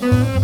Mm-hmm.